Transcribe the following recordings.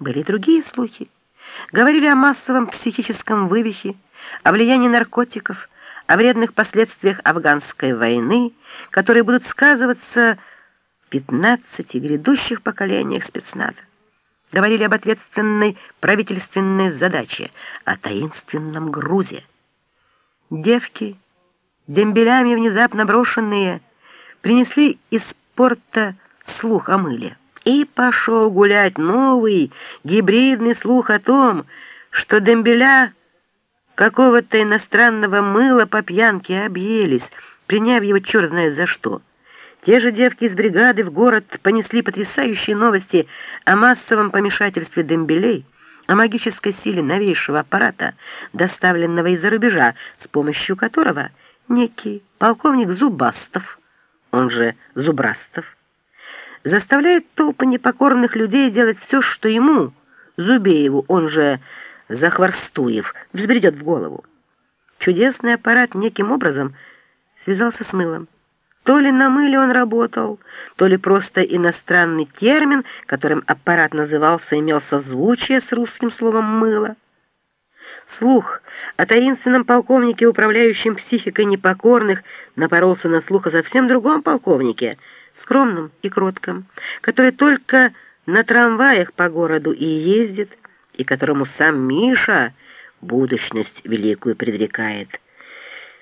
Были другие слухи. Говорили о массовом психическом вывихе, о влиянии наркотиков, о вредных последствиях афганской войны, которые будут сказываться в 15 грядущих поколениях спецназа. Говорили об ответственной правительственной задаче, о таинственном грузе. Девки, дембелями внезапно брошенные, принесли из порта слух о мыле. И пошел гулять новый гибридный слух о том, что дембеля какого-то иностранного мыла по пьянке объелись, приняв его черт знает за что. Те же девки из бригады в город понесли потрясающие новости о массовом помешательстве дембелей, о магической силе новейшего аппарата, доставленного из-за рубежа, с помощью которого некий полковник Зубастов, он же Зубрастов, заставляет толпы непокорных людей делать все, что ему, Зубееву, он же Захворстуев, взбредет в голову. Чудесный аппарат неким образом связался с мылом. То ли на мыле он работал, то ли просто иностранный термин, которым аппарат назывался, имел созвучие с русским словом «мыло». Слух о таинственном полковнике, управляющем психикой непокорных, напоролся на слух о совсем другом полковнике, скромном и кротком, который только на трамваях по городу и ездит, и которому сам Миша будущность великую предрекает.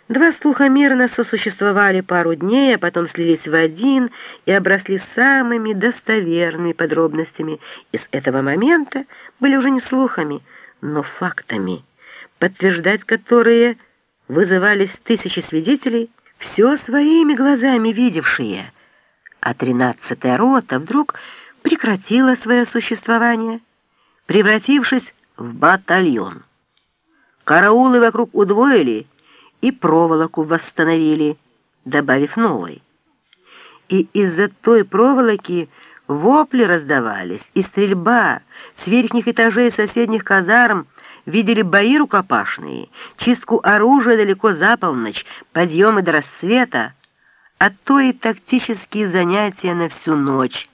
Два слуха мирно сосуществовали пару дней, а потом слились в один и обросли самыми достоверными подробностями. И с этого момента были уже не слухами, но фактами, подтверждать которые вызывались тысячи свидетелей, все своими глазами видевшие. А тринадцатая рота вдруг прекратила свое существование – превратившись в батальон. Караулы вокруг удвоили и проволоку восстановили, добавив новой. И из-за той проволоки вопли раздавались, и стрельба с верхних этажей соседних казарм видели бои рукопашные, чистку оружия далеко за полночь, подъемы до рассвета, а то и тактические занятия на всю ночь,